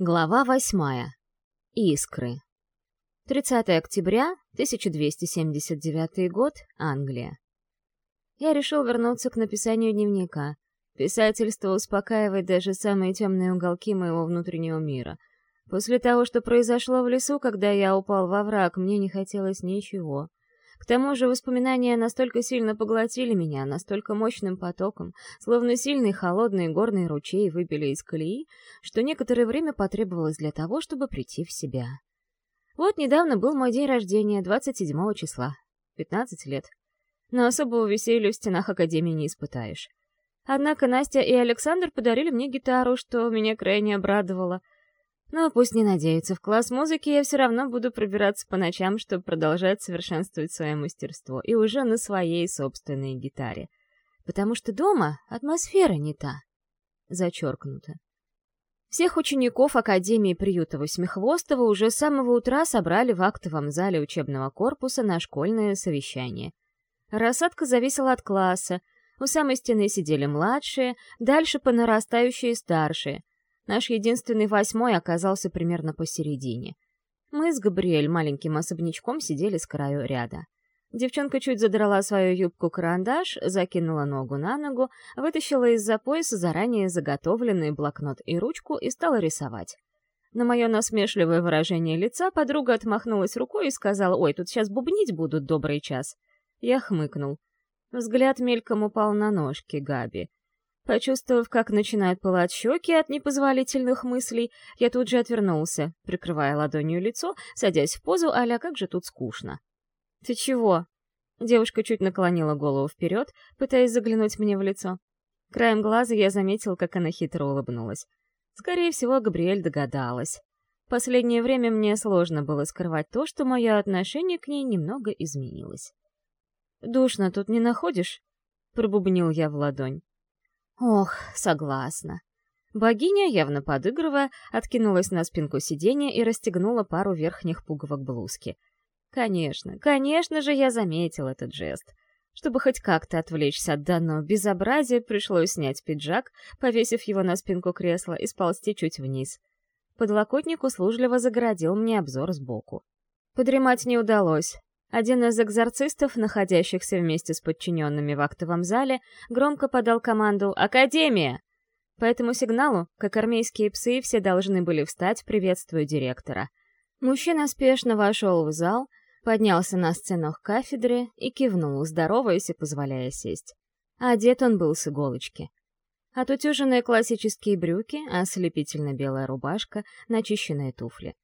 Глава восьмая. Искры. 30 октября, 1279 год, Англия. Я решил вернуться к написанию дневника. Писательство успокаивает даже самые темные уголки моего внутреннего мира. После того, что произошло в лесу, когда я упал во враг, мне не хотелось ничего. К тому же воспоминания настолько сильно поглотили меня, настолько мощным потоком, словно сильный холодный горный ручей выбили из колеи, что некоторое время потребовалось для того, чтобы прийти в себя. Вот недавно был мой день рождения, 27 числа. 15 лет. Но особого веселья в стенах Академии не испытаешь. Однако Настя и Александр подарили мне гитару, что меня крайне обрадовало — но пусть не надеются, в класс музыки я все равно буду пробираться по ночам, чтобы продолжать совершенствовать свое мастерство, и уже на своей собственной гитаре. Потому что дома атмосфера не та. Зачеркнуто. Всех учеников Академии приюта Восьмихвостого уже с самого утра собрали в актовом зале учебного корпуса на школьное совещание. Рассадка зависела от класса. У самой стены сидели младшие, дальше по нарастающей старшие, Наш единственный восьмой оказался примерно посередине. Мы с Габриэль маленьким особнячком сидели с краю ряда. Девчонка чуть задрала свою юбку-карандаш, закинула ногу на ногу, вытащила из-за пояса заранее заготовленный блокнот и ручку и стала рисовать. На мое насмешливое выражение лица подруга отмахнулась рукой и сказала, «Ой, тут сейчас бубнить будут добрый час». Я хмыкнул. Взгляд мельком упал на ножки Габи. Почувствовав, как начинают пылать щеки от непозволительных мыслей, я тут же отвернулся, прикрывая ладонью лицо, садясь в позу а «как же тут скучно». «Ты чего?» Девушка чуть наклонила голову вперед, пытаясь заглянуть мне в лицо. Краем глаза я заметил, как она хитро улыбнулась. Скорее всего, Габриэль догадалась. Последнее время мне сложно было скрывать то, что мое отношение к ней немного изменилось. «Душно тут не находишь?» — пробубнил я в ладонь. Ох, согласна. Богиня, явно подыгрывая, откинулась на спинку сиденья и расстегнула пару верхних пуговок блузки. Конечно, конечно же, я заметил этот жест. Чтобы хоть как-то отвлечься от данного безобразия, пришлось снять пиджак, повесив его на спинку кресла и сползти чуть вниз. Подлокотник услужливо загородил мне обзор сбоку. Подремать не удалось. Один из экзорцистов, находящихся вместе с подчиненными в актовом зале, громко подал команду «Академия!». По этому сигналу, как армейские псы, все должны были встать, приветствуя директора. Мужчина спешно вошел в зал, поднялся на сцену к кафедре и кивнул, здороваясь и позволяя сесть. Одет он был с иголочки. Отутюженные классические брюки, ослепительно белая рубашка, начищенные туфли.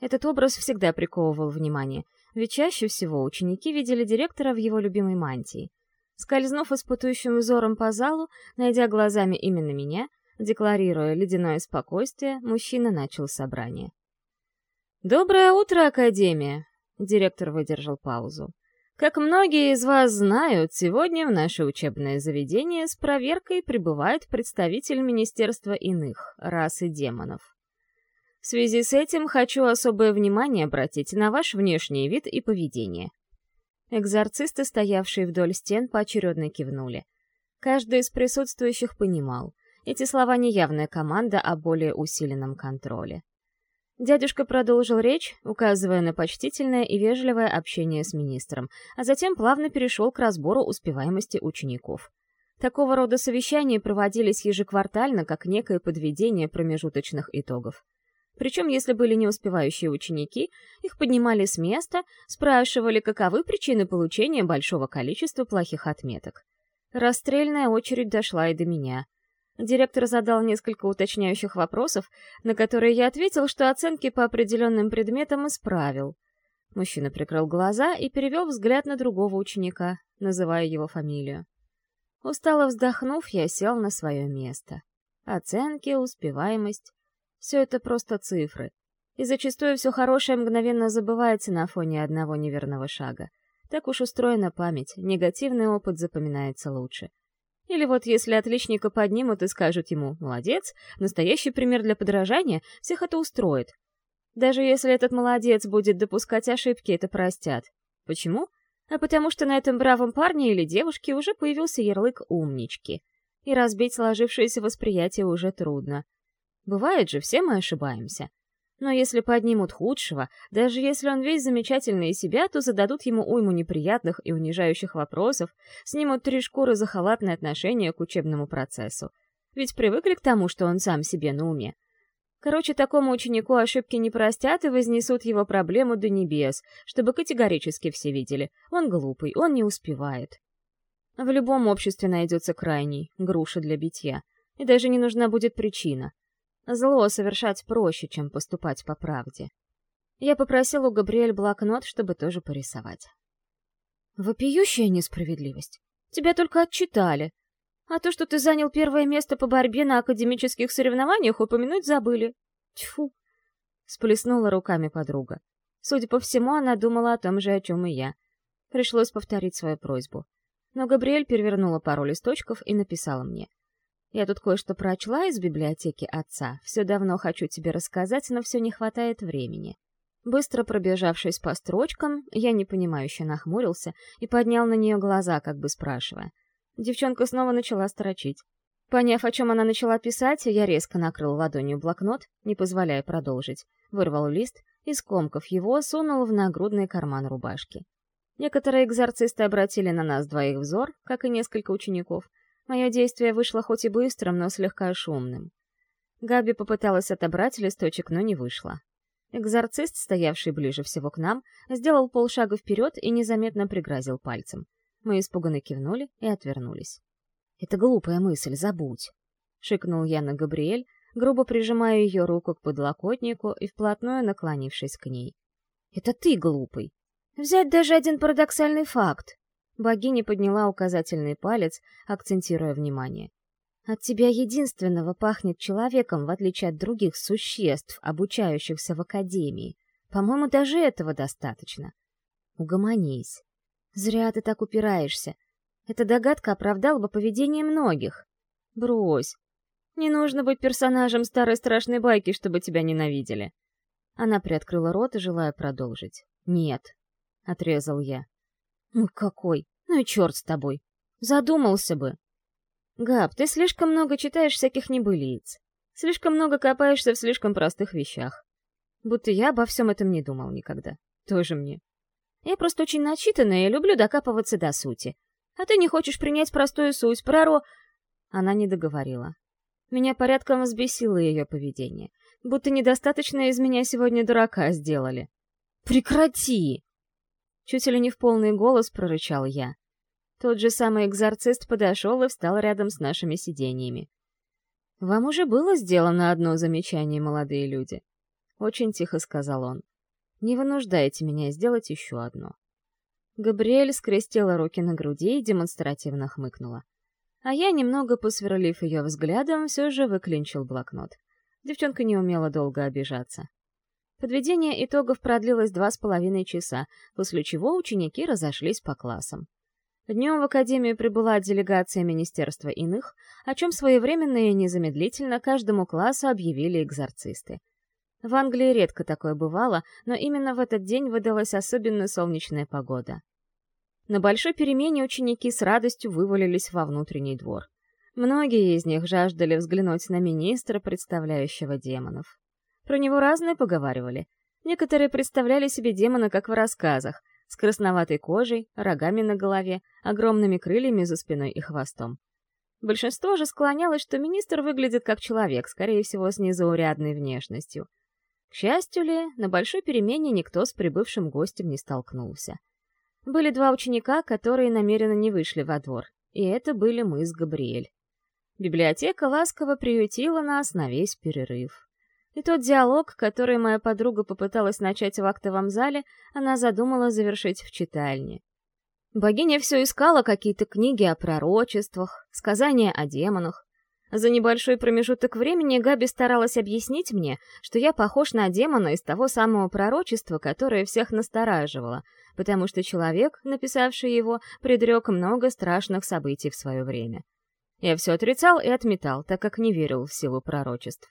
Этот образ всегда приковывал внимание — ведь чаще всего ученики видели директора в его любимой мантии. Скользнув испытующим взором по залу, найдя глазами именно меня, декларируя ледяное спокойствие, мужчина начал собрание. «Доброе утро, Академия!» — директор выдержал паузу. «Как многие из вас знают, сегодня в наше учебное заведение с проверкой прибывает представитель Министерства иных, рас и демонов. В связи с этим хочу особое внимание обратить на ваш внешний вид и поведение. Экзорцисты, стоявшие вдоль стен, поочередно кивнули. Каждый из присутствующих понимал, эти слова не явная команда о более усиленном контроле. Дядюшка продолжил речь, указывая на почтительное и вежливое общение с министром, а затем плавно перешел к разбору успеваемости учеников. Такого рода совещания проводились ежеквартально как некое подведение промежуточных итогов. Причем, если были не успевающие ученики, их поднимали с места, спрашивали, каковы причины получения большого количества плохих отметок. Расстрельная очередь дошла и до меня. Директор задал несколько уточняющих вопросов, на которые я ответил, что оценки по определенным предметам исправил. Мужчина прикрыл глаза и перевел взгляд на другого ученика, называя его фамилию. Устало вздохнув, я сел на свое место. Оценки, успеваемость. Все это просто цифры. И зачастую все хорошее мгновенно забывается на фоне одного неверного шага. Так уж устроена память, негативный опыт запоминается лучше. Или вот если отличника поднимут и скажут ему «молодец», настоящий пример для подражания, всех это устроит. Даже если этот молодец будет допускать ошибки, это простят. Почему? А потому что на этом бравом парне или девушке уже появился ярлык «умнички». И разбить сложившееся восприятие уже трудно. Бывает же, все мы ошибаемся. Но если поднимут худшего, даже если он весь замечательный из себя, то зададут ему уйму неприятных и унижающих вопросов, снимут три шкуры за халатное отношение к учебному процессу. Ведь привыкли к тому, что он сам себе на уме. Короче, такому ученику ошибки не простят и вознесут его проблему до небес, чтобы категорически все видели. Он глупый, он не успевает. В любом обществе найдется крайний, груша для битья. И даже не нужна будет причина. Зло совершать проще, чем поступать по правде. Я попросил у Габриэль блокнот, чтобы тоже порисовать. Вопиющая несправедливость. Тебя только отчитали. А то, что ты занял первое место по борьбе на академических соревнованиях, упомянуть забыли. Тьфу! Сплеснула руками подруга. Судя по всему, она думала о том же, о чем и я. Пришлось повторить свою просьбу. Но Габриэль перевернула пару листочков и написала мне — я тут кое-что прочла из библиотеки отца. Все давно хочу тебе рассказать, но все не хватает времени. Быстро пробежавшись по строчкам, я непонимающе нахмурился и поднял на нее глаза, как бы спрашивая. Девчонка снова начала строчить. Поняв, о чем она начала писать, я резко накрыл ладонью блокнот, не позволяя продолжить, вырвал лист и, скомкав его, сунул в нагрудный карман рубашки. Некоторые экзорцисты обратили на нас двоих взор, как и несколько учеников — Мое действие вышло хоть и быстрым, но слегка шумным. Габи попыталась отобрать листочек, но не вышло. Экзорцист, стоявший ближе всего к нам, сделал полшага вперед и незаметно пригрозил пальцем. Мы испуганно кивнули и отвернулись. «Это глупая мысль, забудь!» — шикнул я на Габриэль, грубо прижимая ее руку к подлокотнику и вплотную наклонившись к ней. «Это ты глупый! Взять даже один парадоксальный факт. Богиня подняла указательный палец, акцентируя внимание. «От тебя единственного пахнет человеком, в отличие от других существ, обучающихся в академии. По-моему, даже этого достаточно. Угомонись. Зря ты так упираешься. Эта догадка оправдала бы поведение многих. Брось. Не нужно быть персонажем старой страшной байки, чтобы тебя ненавидели». Она приоткрыла рот, желая продолжить. «Нет», — отрезал я. «Ну какой? Ну и черт с тобой. Задумался бы. Габ, ты слишком много читаешь всяких небылиц. Слишком много копаешься в слишком простых вещах. Будто я обо всем этом не думал никогда. Тоже мне. Я просто очень начитанная и люблю докапываться до сути. А ты не хочешь принять простую суть, проро... Она не договорила. Меня порядком взбесило ее поведение. Будто недостаточно из меня сегодня дурака сделали. «Прекрати!» Чуть ли не в полный голос прорычал я. Тот же самый экзорцист подошел и встал рядом с нашими сиденьями. «Вам уже было сделано одно замечание, молодые люди?» Очень тихо сказал он. «Не вынуждайте меня сделать еще одно». Габриэль скрестила руки на груди и демонстративно хмыкнула. А я, немного посверлив ее взглядом, все же выклинчил блокнот. Девчонка не умела долго обижаться. Подведение итогов продлилось два с половиной часа, после чего ученики разошлись по классам. Днем в Академию прибыла делегация Министерства иных, о чем своевременно и незамедлительно каждому классу объявили экзорцисты. В Англии редко такое бывало, но именно в этот день выдалась особенно солнечная погода. На большой перемене ученики с радостью вывалились во внутренний двор. Многие из них жаждали взглянуть на министра, представляющего демонов. Про него разные поговаривали. Некоторые представляли себе демона как в рассказах, с красноватой кожей, рогами на голове, огромными крыльями за спиной и хвостом. Большинство же склонялось, что министр выглядит как человек, скорее всего, с незаурядной внешностью. К счастью ли, на большой перемене никто с прибывшим гостем не столкнулся. Были два ученика, которые намеренно не вышли во двор, и это были мы с Габриэль. Библиотека ласково приютила нас на весь перерыв. И тот диалог, который моя подруга попыталась начать в актовом зале, она задумала завершить в читальне. Богиня все искала какие-то книги о пророчествах, сказания о демонах. За небольшой промежуток времени Габи старалась объяснить мне, что я похож на демона из того самого пророчества, которое всех настораживало, потому что человек, написавший его, предрек много страшных событий в свое время. Я все отрицал и отметал, так как не верил в силу пророчеств.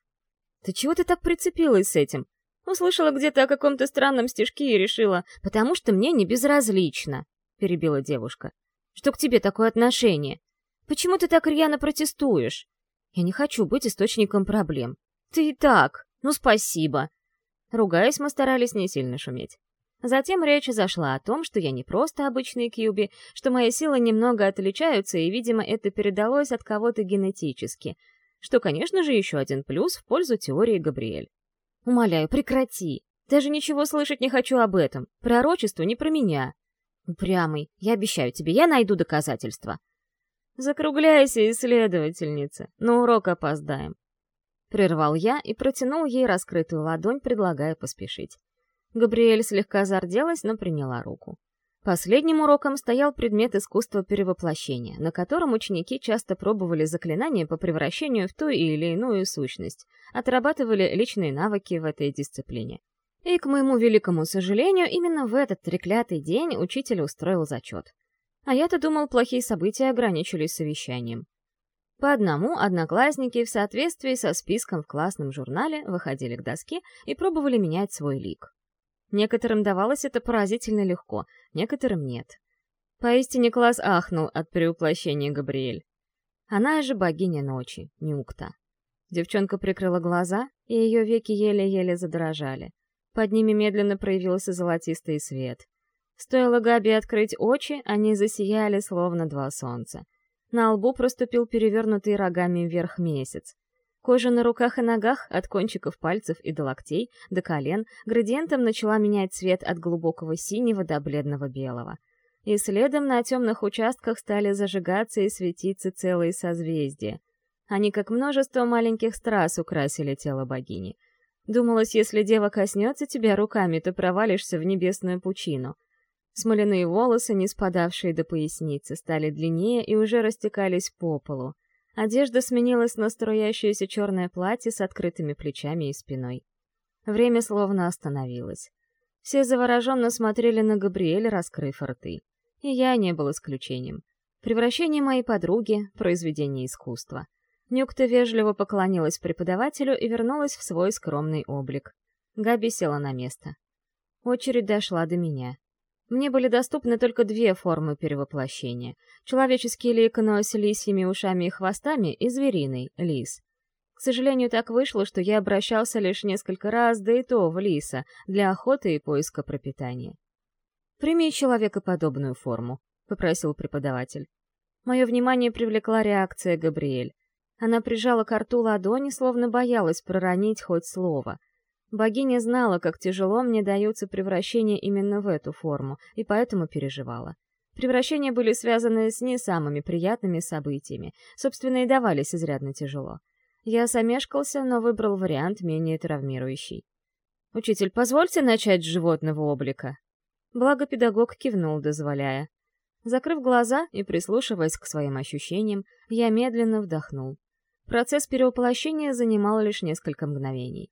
Ты чего ты так прицепилась с этим? Услышала где-то о каком-то странном стишке и решила, потому что мне не безразлично, перебила девушка. Что к тебе такое отношение? Почему ты так рьяно протестуешь? Я не хочу быть источником проблем. «Ты и так! Ну, спасибо!» Ругаясь, мы старались не сильно шуметь. Затем речь зашла о том, что я не просто обычный Кьюби, что мои силы немного отличаются, и, видимо, это передалось от кого-то генетически, что, конечно же, еще один плюс в пользу теории Габриэль. «Умоляю, прекрати! Даже ничего слышать не хочу об этом. Пророчество не про меня». «Упрямый, я обещаю тебе, я найду доказательства». «Закругляйся, исследовательница, на урок опоздаем». Прервал я и протянул ей раскрытую ладонь, предлагая поспешить. Габриэль слегка зарделась, но приняла руку. Последним уроком стоял предмет искусства перевоплощения, на котором ученики часто пробовали заклинания по превращению в ту или иную сущность, отрабатывали личные навыки в этой дисциплине. И, к моему великому сожалению, именно в этот треклятый день учитель устроил зачет. А я-то думал, плохие события ограничились совещанием. По одному одноклассники в соответствии со списком в классном журнале выходили к доске и пробовали менять свой лик. Некоторым давалось это поразительно легко, некоторым нет. Поистине класс ахнул от переуплощения Габриэль. Она же богиня ночи, Нюкта. Девчонка прикрыла глаза, и ее веки еле-еле задрожали. Под ними медленно проявился золотистый свет. Стоило Габи открыть очи, они засияли, словно два солнца. На лбу проступил перевернутый рогами вверх месяц. Кожа на руках и ногах, от кончиков пальцев и до локтей, до колен, градиентом начала менять цвет от глубокого синего до бледного белого. И следом на темных участках стали зажигаться и светиться целые созвездия. Они, как множество маленьких страз, украсили тело богини. Думалось, если дева коснется тебя руками, то провалишься в небесную пучину. Смоляные волосы, не спадавшие до поясницы, стали длиннее и уже растекались по полу. Одежда сменилась на струящееся черное платье с открытыми плечами и спиной. Время словно остановилось. Все завороженно смотрели на Габриэль, раскрыв рты. И я не был исключением. Превращение моей подруги — произведение искусства. Нюкта вежливо поклонилась преподавателю и вернулась в свой скромный облик. Габи села на место. Очередь дошла до меня. Мне были доступны только две формы перевоплощения. Человеческий лик, но с лисьими ушами и хвостами, и звериный, лис. К сожалению, так вышло, что я обращался лишь несколько раз, да и то в лиса, для охоты и поиска пропитания. «Прими человекоподобную форму», — попросил преподаватель. Мое внимание привлекла реакция Габриэль. Она прижала к рту ладони, словно боялась проронить хоть слово — Богиня знала, как тяжело мне даются превращения именно в эту форму, и поэтому переживала. Превращения были связаны с не самыми приятными событиями, собственно, и давались изрядно тяжело. Я замешкался, но выбрал вариант менее травмирующий. «Учитель, позвольте начать с животного облика?» Благо педагог кивнул, дозволяя. Закрыв глаза и прислушиваясь к своим ощущениям, я медленно вдохнул. Процесс перевоплощения занимал лишь несколько мгновений.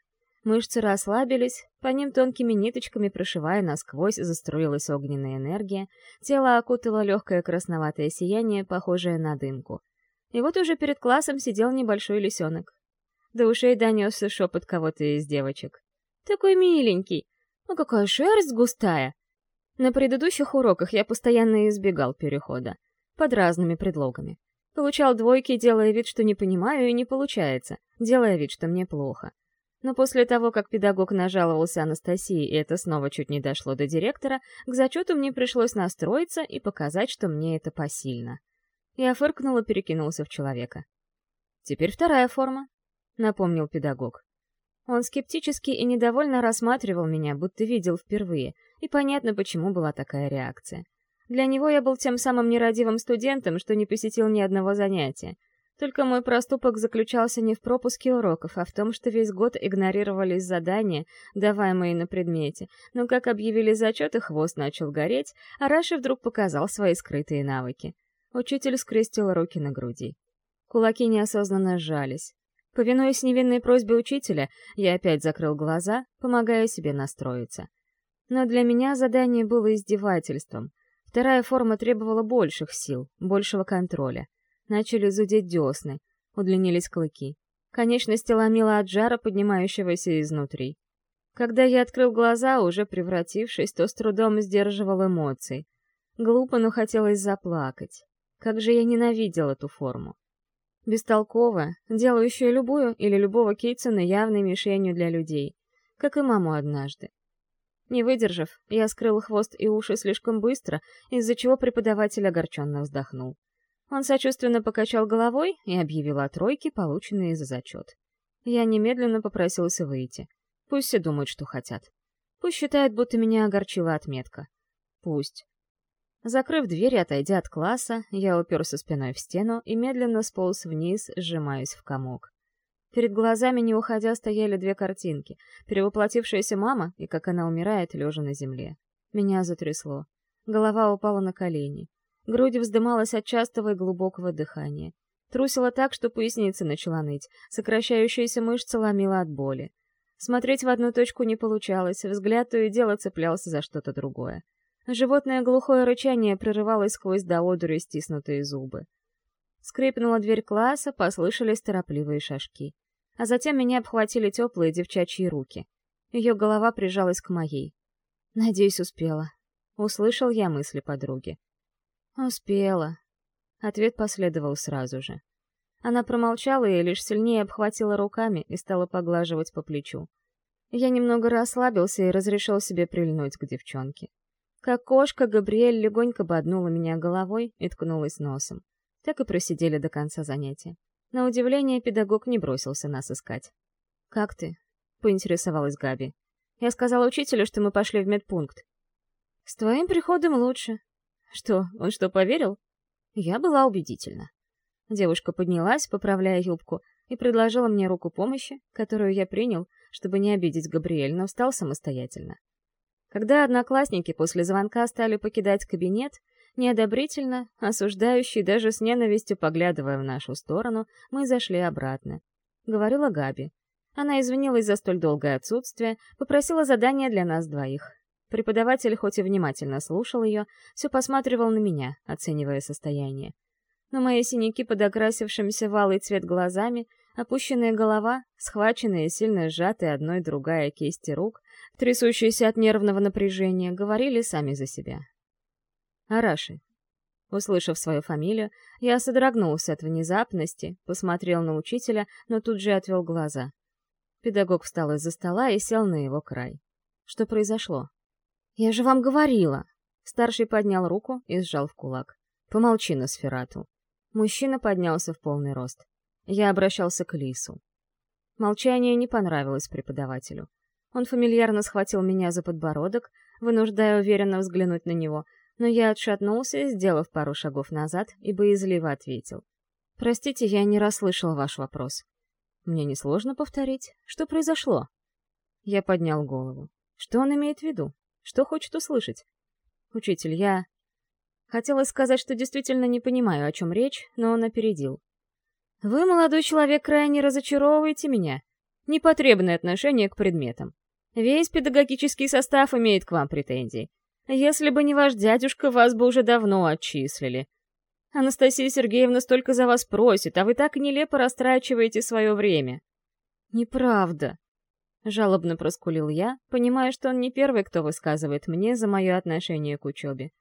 Мышцы расслабились, по ним тонкими ниточками прошивая насквозь заструилась огненная энергия, тело окутало легкое красноватое сияние, похожее на дымку. И вот уже перед классом сидел небольшой лисенок. До ушей донесся шепот кого-то из девочек. «Такой миленький! Ну какая шерсть густая!» На предыдущих уроках я постоянно избегал перехода. Под разными предлогами. Получал двойки, делая вид, что не понимаю, и не получается, делая вид, что мне плохо. Но после того, как педагог нажаловался Анастасии, и это снова чуть не дошло до директора, к зачету мне пришлось настроиться и показать, что мне это посильно. Я фыркнул и перекинулся в человека. «Теперь вторая форма», — напомнил педагог. Он скептически и недовольно рассматривал меня, будто видел впервые, и понятно, почему была такая реакция. Для него я был тем самым нерадивым студентом, что не посетил ни одного занятия, только мой проступок заключался не в пропуске уроков, а в том, что весь год игнорировались задания, даваемые на предмете, но как объявили зачеты, хвост начал гореть, а Раши вдруг показал свои скрытые навыки. Учитель скрестил руки на груди. Кулаки неосознанно сжались. Повинуясь невинной просьбе учителя, я опять закрыл глаза, помогая себе настроиться. Но для меня задание было издевательством. Вторая форма требовала больших сил, большего контроля. Начали зудеть десны, удлинились клыки. Конечности ломило от жара, поднимающегося изнутри. Когда я открыл глаза, уже превратившись, то с трудом сдерживал эмоции. Глупо, но хотелось заплакать. Как же я ненавидел эту форму. Бестолковая, делающая любую или любого Кейтсона явной мишенью для людей, как и маму однажды. Не выдержав, я скрыл хвост и уши слишком быстро, из-за чего преподаватель огорченно вздохнул. Он сочувственно покачал головой и объявил о тройке, полученные за зачет. Я немедленно попросился выйти. Пусть все думают, что хотят. Пусть считают, будто меня огорчила отметка. Пусть. Закрыв дверь и отойдя от класса, я уперся спиной в стену и медленно сполз вниз, сжимаясь в комок. Перед глазами, не уходя, стояли две картинки. Перевоплотившаяся мама и как она умирает, лежа на земле. Меня затрясло. Голова упала на колени. Грудь вздымалась от частого и глубокого дыхания. Трусила так, что поясница начала ныть, сокращающаяся мышца ломила от боли. Смотреть в одну точку не получалось, взгляд то и дело цеплялся за что-то другое. Животное глухое рычание прорывалось сквозь до одури стиснутые зубы. Скрипнула дверь класса, послышались торопливые шажки. А затем меня обхватили теплые девчачьи руки. Ее голова прижалась к моей. Надеюсь, успела. Услышал я мысли подруги. Успела. Ответ последовал сразу же. Она промолчала и лишь сильнее обхватила руками и стала поглаживать по плечу. Я немного расслабился и разрешил себе прильнуть к девчонке. Как кошка, Габриэль легонько боднула меня головой и ткнулась носом. Так и просидели до конца занятия. На удивление, педагог не бросился нас искать. «Как ты?» — поинтересовалась Габи. «Я сказала учителю, что мы пошли в медпункт». «С твоим приходом лучше». «Что, он что, поверил?» Я была убедительна. Девушка поднялась, поправляя юбку, и предложила мне руку помощи, которую я принял, чтобы не обидеть Габриэль, но встал самостоятельно. Когда одноклассники после звонка стали покидать кабинет, неодобрительно, осуждающий даже с ненавистью поглядывая в нашу сторону, мы зашли обратно. Говорила Габи. Она извинилась за столь долгое отсутствие, попросила задание для нас двоих. Преподаватель хоть и внимательно слушал ее, все посматривал на меня, оценивая состояние. Но мои синяки под окрасившимся валый цвет глазами, опущенная голова, схваченные сильно сжатые одной другая кисти рук, трясущиеся от нервного напряжения, говорили сами за себя. «Араши». Услышав свою фамилию, я содрогнулся от внезапности, посмотрел на учителя, но тут же отвел глаза. Педагог встал из-за стола и сел на его край. Что произошло? «Я же вам говорила!» Старший поднял руку и сжал в кулак. «Помолчи на сферату». Мужчина поднялся в полный рост. Я обращался к Лису. Молчание не понравилось преподавателю. Он фамильярно схватил меня за подбородок, вынуждая уверенно взглянуть на него, но я отшатнулся, сделав пару шагов назад, и боязливо ответил. «Простите, я не расслышал ваш вопрос. Мне несложно повторить. Что произошло?» Я поднял голову. Что он имеет в виду? Что хочет услышать? «Учитель, я...» Хотелось сказать, что действительно не понимаю, о чем речь, но он опередил. «Вы, молодой человек, крайне разочаровываете меня. Непотребное отношение к предметам. Весь педагогический состав имеет к вам претензии. Если бы не ваш дядюшка, вас бы уже давно отчислили. Анастасия Сергеевна столько за вас просит, а вы так нелепо растрачиваете свое время. Неправда. Жалобно проскулил я, понимая, что он не первый, кто высказывает мне за мое отношение к учебе.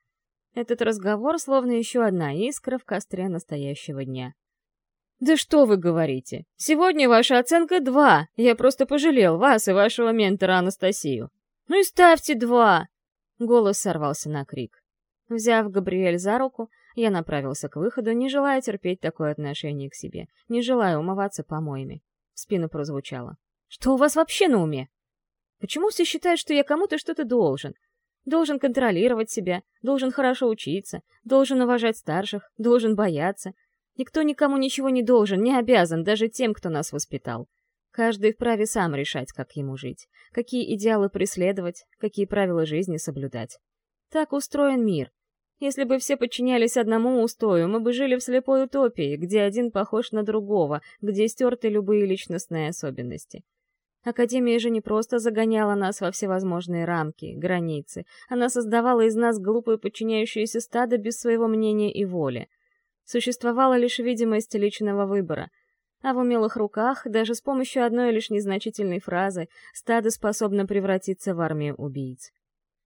Этот разговор словно еще одна искра в костре настоящего дня. «Да что вы говорите? Сегодня ваша оценка два. Я просто пожалел вас и вашего ментора Анастасию. Ну и ставьте два!» Голос сорвался на крик. Взяв Габриэль за руку, я направился к выходу, не желая терпеть такое отношение к себе, не желая умываться помоями. В спину прозвучало. «Что у вас вообще на уме? Почему все считают, что я кому-то что-то должен? Должен контролировать себя, должен хорошо учиться, должен уважать старших, должен бояться, Никто никому ничего не должен, не обязан, даже тем, кто нас воспитал. Каждый вправе сам решать, как ему жить, какие идеалы преследовать, какие правила жизни соблюдать. Так устроен мир. Если бы все подчинялись одному устою, мы бы жили в слепой утопии, где один похож на другого, где стерты любые личностные особенности. Академия же не просто загоняла нас во всевозможные рамки, границы, она создавала из нас глупое подчиняющееся стадо без своего мнения и воли. Существовала лишь видимость личного выбора. А в умелых руках, даже с помощью одной лишь незначительной фразы, стадо способно превратиться в армию убийц.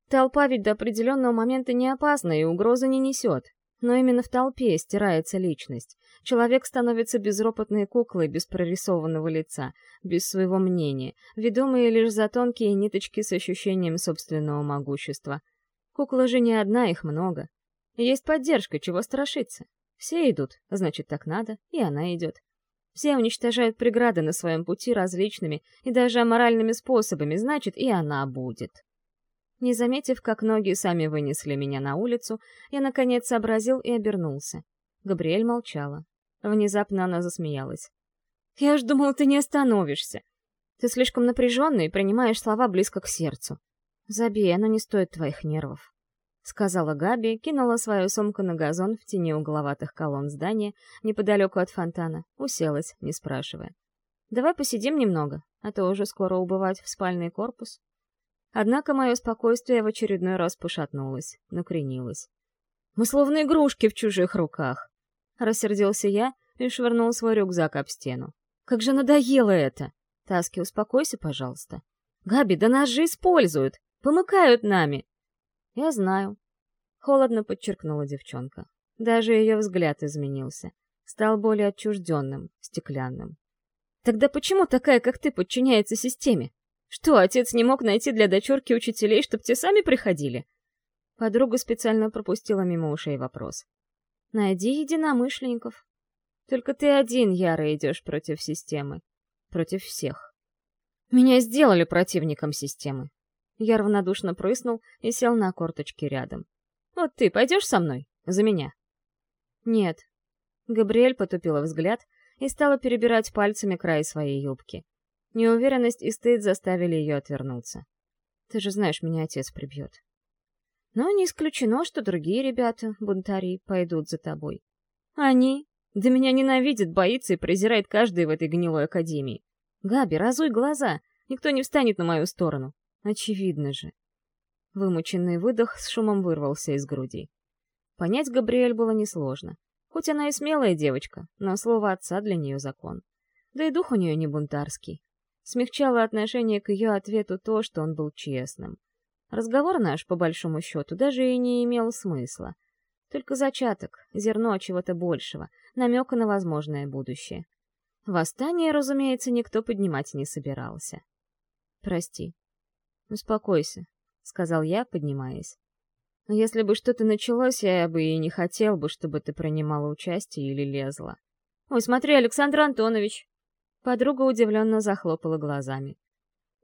Толпа ведь до определенного момента не опасна и угрозы не несет. Но именно в толпе стирается личность. Человек становится безропотной куклой без прорисованного лица, без своего мнения, ведомые лишь за тонкие ниточки с ощущением собственного могущества. Кукла же не одна, их много. Есть поддержка, чего страшиться. Все идут, значит, так надо, и она идет. Все уничтожают преграды на своем пути различными и даже аморальными способами, значит, и она будет. Не заметив, как ноги сами вынесли меня на улицу, я, наконец, сообразил и обернулся. Габриэль молчала. Внезапно она засмеялась. «Я уж думал, ты не остановишься. Ты слишком напряженный и принимаешь слова близко к сердцу. Забей, оно не стоит твоих нервов», — сказала Габи, кинула свою сумку на газон в тени угловатых колонн здания, неподалеку от фонтана, уселась, не спрашивая. «Давай посидим немного, а то уже скоро убывать в спальный корпус». Однако мое спокойствие в очередной раз пошатнулось, накренилось. «Мы словно игрушки в чужих руках!» Рассердился я и швырнул свой рюкзак об стену. «Как же надоело это!» «Таски, успокойся, пожалуйста». «Габи, да нас же используют! Помыкают нами!» «Я знаю», — холодно подчеркнула девчонка. Даже ее взгляд изменился. Стал более отчужденным, стеклянным. «Тогда почему такая, как ты, подчиняется системе? Что, отец не мог найти для дочурки учителей, чтоб те сами приходили? Подруга специально пропустила мимо ушей вопрос. Найди единомышленников. Только ты один яро идешь против системы. Против всех. Меня сделали противником системы. Я равнодушно прыснул и сел на корточки рядом. Вот ты пойдешь со мной? За меня? Нет. Габриэль потупила взгляд и стала перебирать пальцами край своей юбки. Неуверенность и стыд заставили ее отвернуться. Ты же знаешь, меня отец прибьет. Но не исключено, что другие ребята, бунтари, пойдут за тобой. Они? Да меня ненавидит, боится и презирает каждый в этой гнилой академии. Габи, разуй глаза, никто не встанет на мою сторону. Очевидно же. Вымученный выдох с шумом вырвался из груди. Понять Габриэль было несложно. Хоть она и смелая девочка, но слово отца для нее закон. Да и дух у нее не бунтарский. Смягчало отношение к ее ответу то, что он был честным. Разговор наш, по большому счету, даже и не имел смысла. Только зачаток, зерно чего-то большего, намека на возможное будущее. Восстание, разумеется, никто поднимать не собирался. «Прости». «Успокойся», — сказал я, поднимаясь. «Если бы что-то началось, я бы и не хотел бы, чтобы ты принимала участие или лезла». «Ой, смотри, Александр Антонович!» Подруга удивленно захлопала глазами.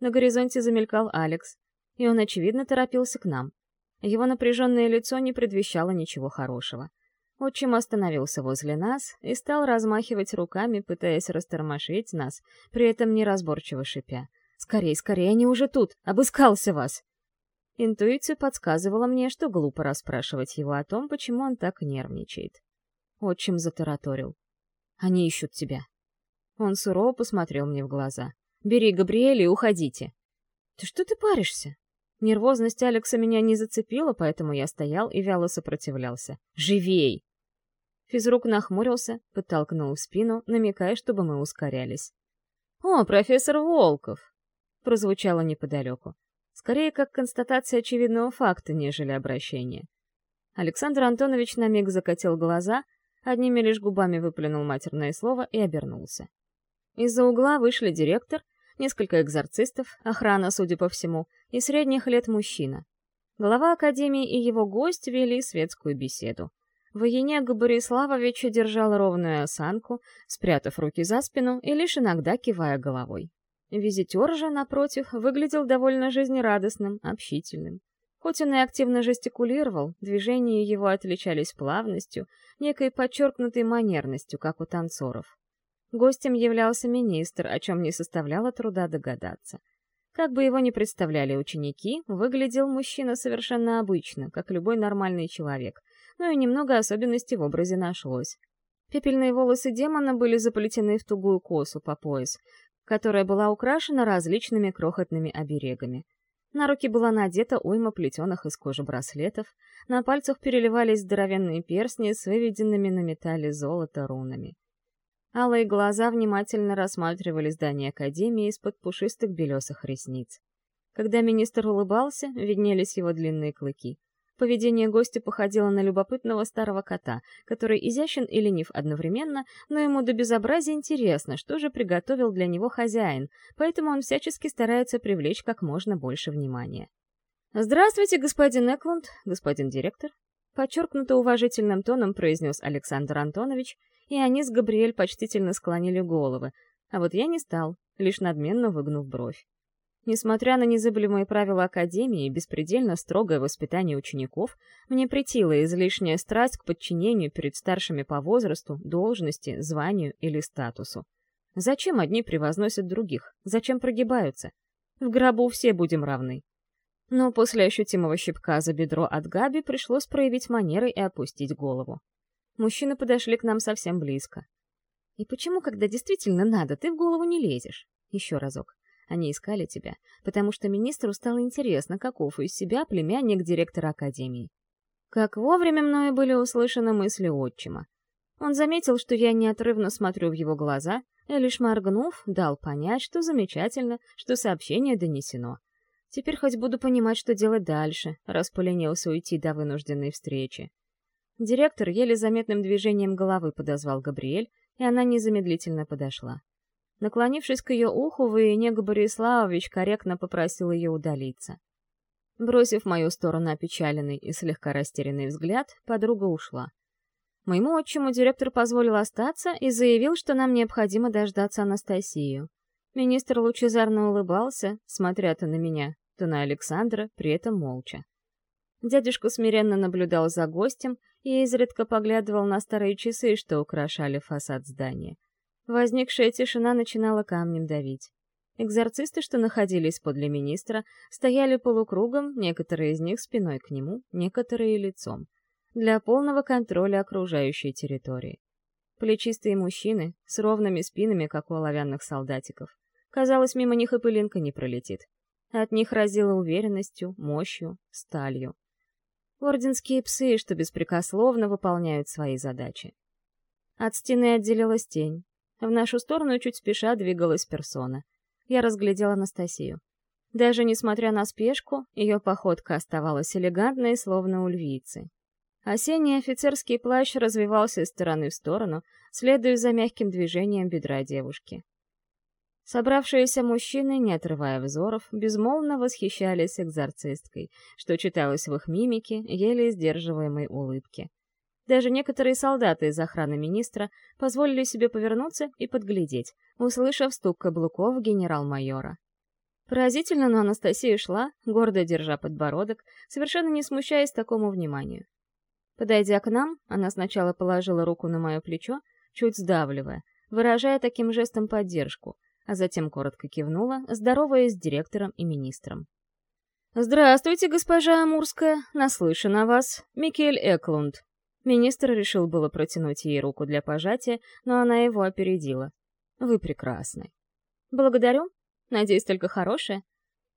На горизонте замелькал Алекс, и он, очевидно, торопился к нам. Его напряженное лицо не предвещало ничего хорошего. Отчим остановился возле нас и стал размахивать руками, пытаясь растормошить нас, при этом неразборчиво шипя. «Скорей, скорей, они уже тут! Обыскался вас!» Интуиция подсказывала мне, что глупо расспрашивать его о том, почему он так нервничает. Отчим затараторил. «Они ищут тебя. Он сурово посмотрел мне в глаза. «Бери Габриэля и уходите». «Ты что ты паришься?» Нервозность Алекса меня не зацепила, поэтому я стоял и вяло сопротивлялся. «Живей!» Физрук нахмурился, подтолкнул в спину, намекая, чтобы мы ускорялись. «О, профессор Волков!» прозвучало неподалеку. Скорее, как констатация очевидного факта, нежели обращение. Александр Антонович на миг закатил глаза, одними лишь губами выплюнул матерное слово и обернулся. Из-за угла вышли директор, несколько экзорцистов, охрана, судя по всему, и средних лет мужчина. Глава академии и его гость вели светскую беседу. Военега Бориславовича держал ровную осанку, спрятав руки за спину и лишь иногда кивая головой. Визитер же, напротив, выглядел довольно жизнерадостным, общительным. Хоть он и активно жестикулировал, движения его отличались плавностью, некой подчеркнутой манерностью, как у танцоров. Гостем являлся министр, о чем не составляло труда догадаться. Как бы его ни представляли ученики, выглядел мужчина совершенно обычно, как любой нормальный человек, но и немного особенностей в образе нашлось. Пепельные волосы демона были заплетены в тугую косу по пояс, которая была украшена различными крохотными оберегами. На руки была надета уйма плетеных из кожи браслетов, на пальцах переливались здоровенные перстни с выведенными на металле золота рунами. Алые глаза внимательно рассматривали здание Академии из-под пушистых белесых ресниц. Когда министр улыбался, виднелись его длинные клыки. Поведение гостя походило на любопытного старого кота, который изящен и ленив одновременно, но ему до безобразия интересно, что же приготовил для него хозяин, поэтому он всячески старается привлечь как можно больше внимания. «Здравствуйте, господин Эклунд, господин директор», подчеркнуто уважительным тоном произнес Александр Антонович, и они с Габриэль почтительно склонили головы, а вот я не стал, лишь надменно выгнув бровь. Несмотря на незыблемые правила Академии и беспредельно строгое воспитание учеников, мне претила излишняя страсть к подчинению перед старшими по возрасту, должности, званию или статусу. Зачем одни превозносят других? Зачем прогибаются? В гробу все будем равны. Но после ощутимого щипка за бедро от Габи пришлось проявить манеры и опустить голову. Мужчины подошли к нам совсем близко. «И почему, когда действительно надо, ты в голову не лезешь?» Еще разок. Они искали тебя, потому что министру стало интересно, каков из себя племянник директора академии. Как вовремя мною были услышаны мысли отчима. Он заметил, что я неотрывно смотрю в его глаза, и лишь моргнув, дал понять, что замечательно, что сообщение донесено. Теперь хоть буду понимать, что делать дальше, раз поленился уйти до вынужденной встречи. Директор еле заметным движением головы подозвал Габриэль, и она незамедлительно подошла. Наклонившись к ее уху, Военег Бориславович корректно попросил ее удалиться. Бросив в мою сторону опечаленный и слегка растерянный взгляд, подруга ушла. Моему отчиму директор позволил остаться и заявил, что нам необходимо дождаться Анастасию. Министр лучезарно улыбался, смотря то на меня, то на Александра, при этом молча. Дядюшка смиренно наблюдал за гостем и изредка поглядывал на старые часы, что украшали фасад здания. Возникшая тишина начинала камнем давить. Экзорцисты, что находились подле министра, стояли полукругом, некоторые из них спиной к нему, некоторые лицом, для полного контроля окружающей территории. Плечистые мужчины с ровными спинами, как у оловянных солдатиков. Казалось, мимо них и пылинка не пролетит. От них разило уверенностью, мощью, сталью. Орденские псы, что беспрекословно выполняют свои задачи. От стены отделилась тень, в нашу сторону чуть спеша двигалась персона. Я разглядела Анастасию. Даже несмотря на спешку, ее походка оставалась элегантной, словно у львицы. Осенний офицерский плащ развивался из стороны в сторону, следуя за мягким движением бедра девушки. Собравшиеся мужчины, не отрывая взоров, безмолвно восхищались экзорцисткой, что читалось в их мимике, еле сдерживаемой улыбке. Даже некоторые солдаты из охраны министра позволили себе повернуться и подглядеть, услышав стук каблуков генерал-майора. Поразительно, но Анастасия шла, гордо держа подбородок, совершенно не смущаясь такому вниманию. Подойдя к нам, она сначала положила руку на мое плечо, чуть сдавливая, выражая таким жестом поддержку, а затем коротко кивнула, здороваясь с директором и министром. «Здравствуйте, госпожа Амурская, наслышан о вас. Микель Эклунд, Министр решил было протянуть ей руку для пожатия, но она его опередила. «Вы прекрасны». «Благодарю. Надеюсь, только хорошее».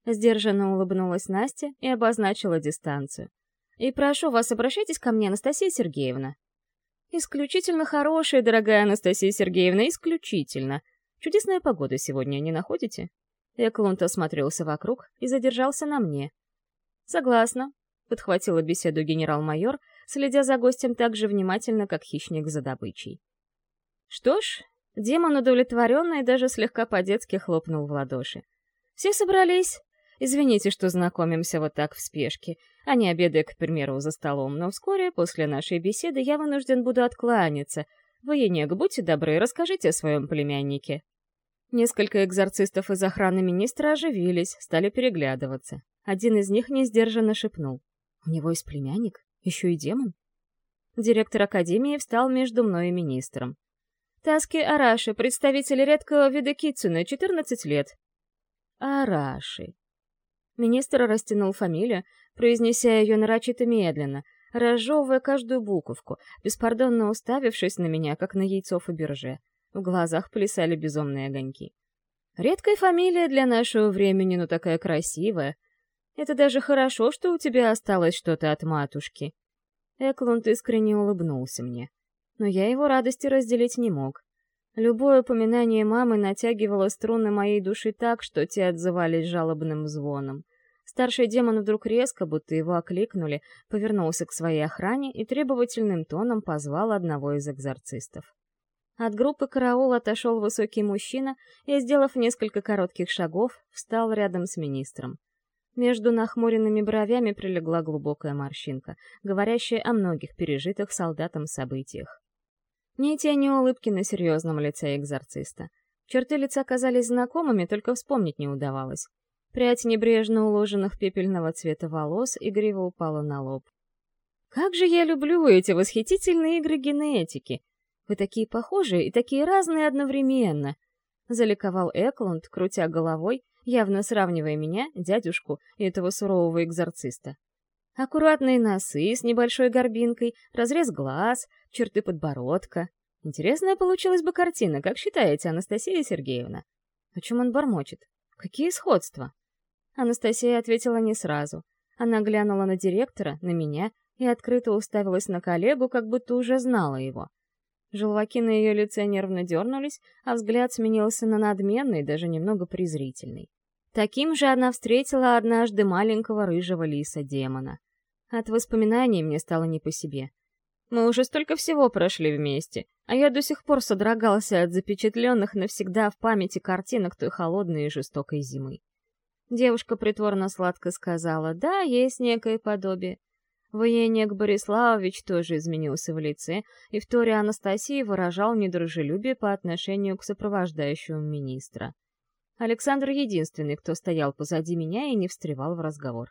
Сдержанно улыбнулась Настя и обозначила дистанцию. «И прошу вас, обращайтесь ко мне, Анастасия Сергеевна». «Исключительно хорошая, дорогая Анастасия Сергеевна, исключительно. Чудесная погода сегодня, не находите?» Эклунт осмотрелся вокруг и задержался на мне. «Согласна», — подхватила беседу генерал-майор, следя за гостем так же внимательно, как хищник за добычей. Что ж, демон удовлетворенно и даже слегка по-детски хлопнул в ладоши. «Все собрались. Извините, что знакомимся вот так в спешке, а не обедая, к примеру, за столом, но вскоре, после нашей беседы, я вынужден буду откланяться. Военек, будьте добры, расскажите о своем племяннике». Несколько экзорцистов из охраны министра оживились, стали переглядываться. Один из них несдержанно шепнул. «У него есть племянник?» Еще и демон? Директор Академии встал между мной и министром. Таски Араши, представитель редкого вида кицуны, 14 лет. Араши. Министр растянул фамилию, произнеся ее нарочито медленно, разжевывая каждую буковку, беспардонно уставившись на меня, как на яйцо Фаберже. В глазах плясали безумные огоньки. Редкая фамилия для нашего времени, но такая красивая — это даже хорошо, что у тебя осталось что-то от матушки. Эклунд искренне улыбнулся мне. Но я его радости разделить не мог. Любое упоминание мамы натягивало струны моей души так, что те отзывались жалобным звоном. Старший демон вдруг резко, будто его окликнули, повернулся к своей охране и требовательным тоном позвал одного из экзорцистов. От группы караул отошел высокий мужчина и, сделав несколько коротких шагов, встал рядом с министром. Между нахмуренными бровями прилегла глубокая морщинка, говорящая о многих пережитых солдатам событиях. Ни тени улыбки на серьезном лице экзорциста. Черты лица казались знакомыми, только вспомнить не удавалось. Прядь небрежно уложенных пепельного цвета волос игриво упала на лоб. «Как же я люблю эти восхитительные игры генетики! Вы такие похожие и такие разные одновременно!» Заликовал Эклунд, крутя головой, явно сравнивая меня, дядюшку и этого сурового экзорциста. Аккуратные носы с небольшой горбинкой, разрез глаз, черты подбородка. Интересная получилась бы картина, как считаете, Анастасия Сергеевна? О чем он бормочет? Какие сходства? Анастасия ответила не сразу. Она глянула на директора, на меня и открыто уставилась на коллегу, как будто уже знала его. Желваки на ее лице нервно дернулись, а взгляд сменился на надменный, даже немного презрительный. Таким же она встретила однажды маленького рыжего лиса-демона. От воспоминаний мне стало не по себе. Мы уже столько всего прошли вместе, а я до сих пор содрогался от запечатленных навсегда в памяти картинок той холодной и жестокой зимы. Девушка притворно сладко сказала, да, есть некое подобие. Военник Бориславович тоже изменился в лице, и в торе Анастасии выражал недружелюбие по отношению к сопровождающему министра. Александр единственный, кто стоял позади меня и не встревал в разговор.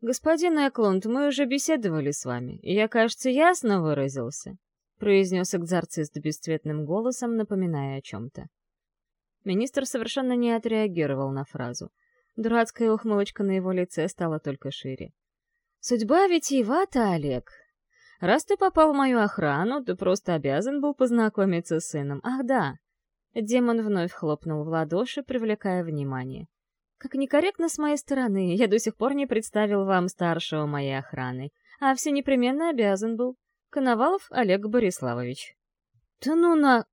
«Господин Эклунд, мы уже беседовали с вами, и я, кажется, ясно выразился», произнес экзорцист бесцветным голосом, напоминая о чем-то. Министр совершенно не отреагировал на фразу. Дурацкая ухмылочка на его лице стала только шире. «Судьба витиевата, Олег. Раз ты попал в мою охрану, ты просто обязан был познакомиться с сыном. Ах да!» Демон вновь хлопнул в ладоши, привлекая внимание. «Как некорректно с моей стороны, я до сих пор не представил вам старшего моей охраны, а все непременно обязан был. Коновалов Олег Бориславович». «Да ну на...»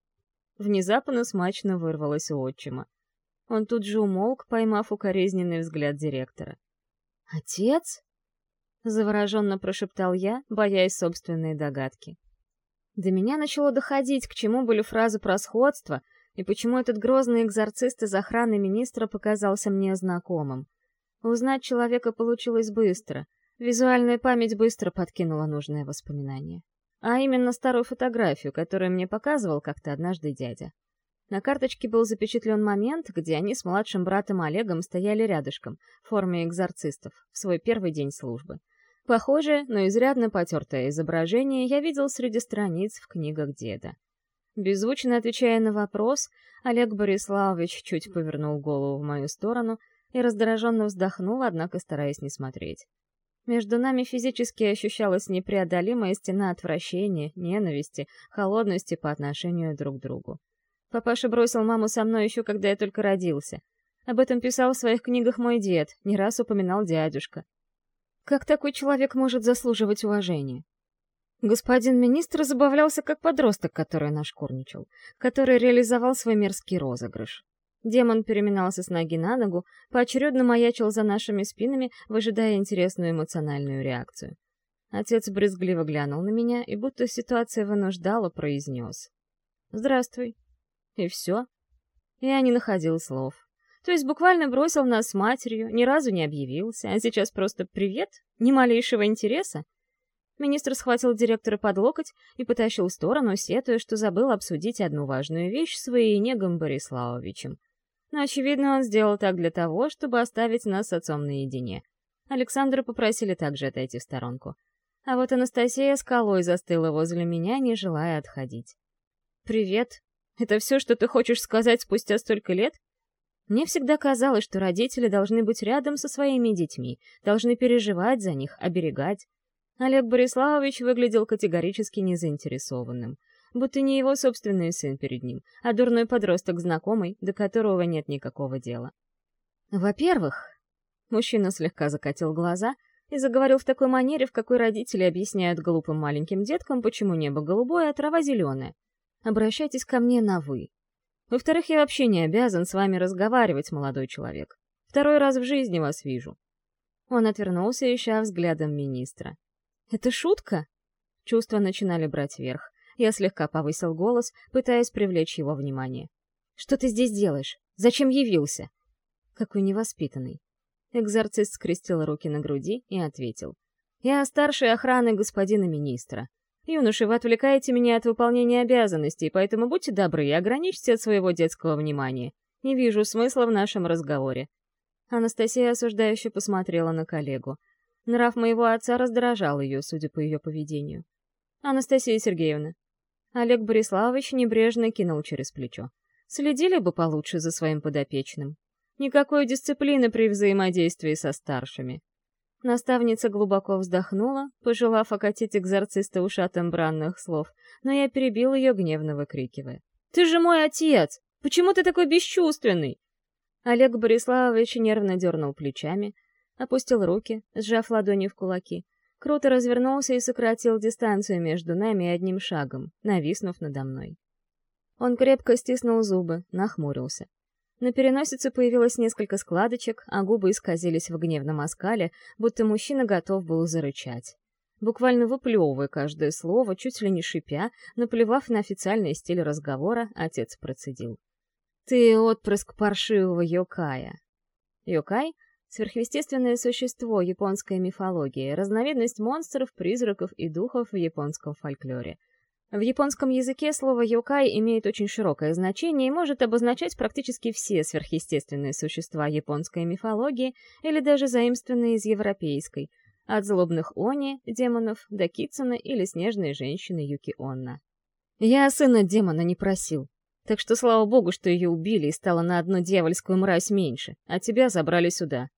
Внезапно смачно вырвалось у отчима. Он тут же умолк, поймав укоризненный взгляд директора. «Отец?» — завороженно прошептал я, боясь собственной догадки. До меня начало доходить, к чему были фразы про сходство, и почему этот грозный экзорцист из охраны министра показался мне знакомым. Узнать человека получилось быстро. Визуальная память быстро подкинула нужное воспоминание. А именно старую фотографию, которую мне показывал как-то однажды дядя. На карточке был запечатлен момент, где они с младшим братом Олегом стояли рядышком, в форме экзорцистов, в свой первый день службы. Похожее, но изрядно потертое изображение я видел среди страниц в книгах деда. Беззвучно отвечая на вопрос, Олег Бориславович чуть повернул голову в мою сторону и раздраженно вздохнул, однако стараясь не смотреть. Между нами физически ощущалась непреодолимая стена отвращения, ненависти, холодности по отношению друг к другу. Папаша бросил маму со мной еще когда я только родился. Об этом писал в своих книгах мой дед, не раз упоминал дядюшка. Как такой человек может заслуживать уважения? Господин министр забавлялся как подросток, который нашкурничал, который реализовал свой мерзкий розыгрыш. Демон переминался с ноги на ногу, поочередно маячил за нашими спинами, выжидая интересную эмоциональную реакцию. Отец брезгливо глянул на меня и, будто ситуация вынуждала, произнес. «Здравствуй». И все. Я не находил слов. То есть буквально бросил нас с матерью, ни разу не объявился, а сейчас просто «привет», ни малейшего интереса. Министр схватил директора под локоть и потащил в сторону, сетуя, что забыл обсудить одну важную вещь с Военегом Бориславовичем. Но, очевидно, он сделал так для того, чтобы оставить нас с отцом наедине. Александра попросили также отойти в сторонку. А вот Анастасия скалой застыла возле меня, не желая отходить. «Привет», это все, что ты хочешь сказать спустя столько лет? Мне всегда казалось, что родители должны быть рядом со своими детьми, должны переживать за них, оберегать. Олег Бориславович выглядел категорически незаинтересованным, будто не его собственный сын перед ним, а дурной подросток знакомый, до которого нет никакого дела. Во-первых, мужчина слегка закатил глаза и заговорил в такой манере, в какой родители объясняют глупым маленьким деткам, почему небо голубое, а трава зеленая. Обращайтесь ко мне на «вы». Во-вторых, я вообще не обязан с вами разговаривать, молодой человек. Второй раз в жизни вас вижу. Он отвернулся, ища взглядом министра. «Это шутка?» Чувства начинали брать верх. Я слегка повысил голос, пытаясь привлечь его внимание. «Что ты здесь делаешь? Зачем явился?» Какой невоспитанный. Экзорцист скрестил руки на груди и ответил. «Я старший охраны господина министра. Юноши, вы отвлекаете меня от выполнения обязанностей, поэтому будьте добры и ограничьте от своего детского внимания. Не вижу смысла в нашем разговоре». Анастасия осуждающе посмотрела на коллегу. Нрав моего отца раздражал ее, судя по ее поведению. «Анастасия Сергеевна». Олег Бориславович небрежно кинул через плечо. «Следили бы получше за своим подопечным. Никакой дисциплины при взаимодействии со старшими». Наставница глубоко вздохнула, пожелав окатить экзорциста ушатом бранных слов, но я перебил ее, гневно выкрикивая. «Ты же мой отец! Почему ты такой бесчувственный?» Олег Бориславович нервно дернул плечами, опустил руки, сжав ладони в кулаки, круто развернулся и сократил дистанцию между нами одним шагом, нависнув надо мной. Он крепко стиснул зубы, нахмурился. На переносице появилось несколько складочек, а губы исказились в гневном оскале, будто мужчина готов был зарычать. Буквально выплевывая каждое слово, чуть ли не шипя, наплевав на официальный стиль разговора, отец процедил. «Ты отпрыск паршивого Йокая». Йокай — сверхъестественное существо японской мифологии, разновидность монстров, призраков и духов в японском фольклоре — в японском языке слово «йокай» имеет очень широкое значение и может обозначать практически все сверхъестественные существа японской мифологии или даже заимствованные из европейской, от злобных они, демонов, до кицуна или снежной женщины Юки Онна. Я сына демона не просил, так что слава богу, что ее убили и стало на одну дьявольскую мразь меньше, а тебя забрали сюда.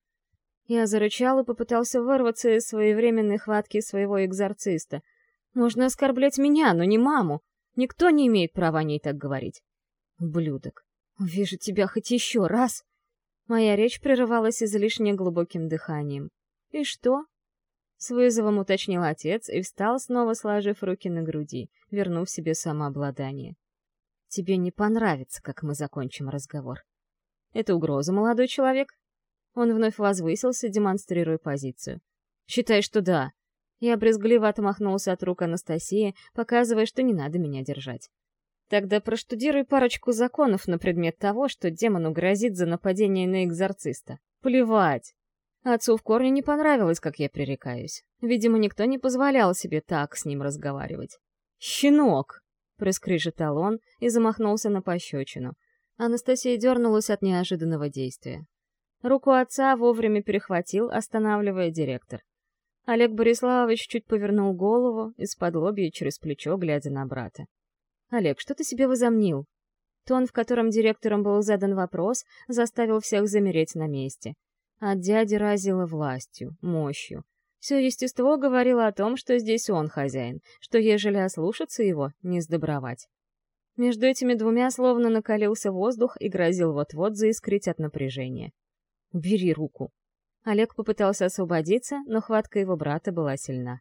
Я зарычал и попытался вырваться из своевременной хватки своего экзорциста — можно оскорблять меня, но не маму. Никто не имеет права о ней так говорить. Ублюдок. Увижу тебя хоть еще раз. Моя речь прерывалась излишне глубоким дыханием. И что? С вызовом уточнил отец и встал, снова сложив руки на груди, вернув себе самообладание. Тебе не понравится, как мы закончим разговор. Это угроза, молодой человек? Он вновь возвысился, демонстрируя позицию. Считай, что да. Я брезгливо отмахнулся от рук Анастасии, показывая, что не надо меня держать. Тогда проштудируй парочку законов на предмет того, что демону грозит за нападение на экзорциста. Плевать! Отцу в корне не понравилось, как я пререкаюсь. Видимо, никто не позволял себе так с ним разговаривать. «Щенок!» — проскрежетал он и замахнулся на пощечину. Анастасия дернулась от неожиданного действия. Руку отца вовремя перехватил, останавливая директор. Олег Бориславович чуть повернул голову, из-под лобья через плечо, глядя на брата. «Олег, что ты себе возомнил?» Тон, в котором директором был задан вопрос, заставил всех замереть на месте. От дяди разило властью, мощью. Все естество говорило о том, что здесь он хозяин, что ежели ослушаться его, не сдобровать. Между этими двумя словно накалился воздух и грозил вот-вот заискрить от напряжения. «Бери руку», Олег попытался освободиться, но хватка его брата была сильна.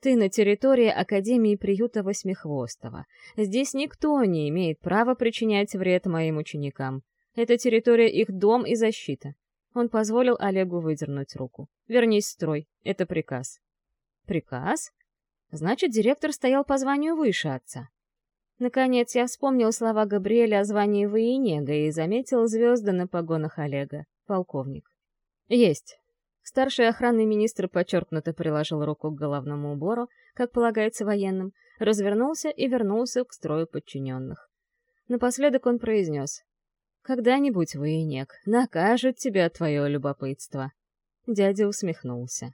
«Ты на территории Академии приюта Восьмихвостого. Здесь никто не имеет права причинять вред моим ученикам. Это территория их дом и защита». Он позволил Олегу выдернуть руку. «Вернись в строй. Это приказ». «Приказ?» Значит, директор стоял по званию выше отца. Наконец я вспомнил слова Габриэля о звании военега и заметил звезды на погонах Олега, полковник. «Есть». Старший охранный министр подчеркнуто приложил руку к головному убору, как полагается военным, развернулся и вернулся к строю подчиненных. Напоследок он произнес. «Когда-нибудь, военек, накажет тебя твое любопытство». Дядя усмехнулся.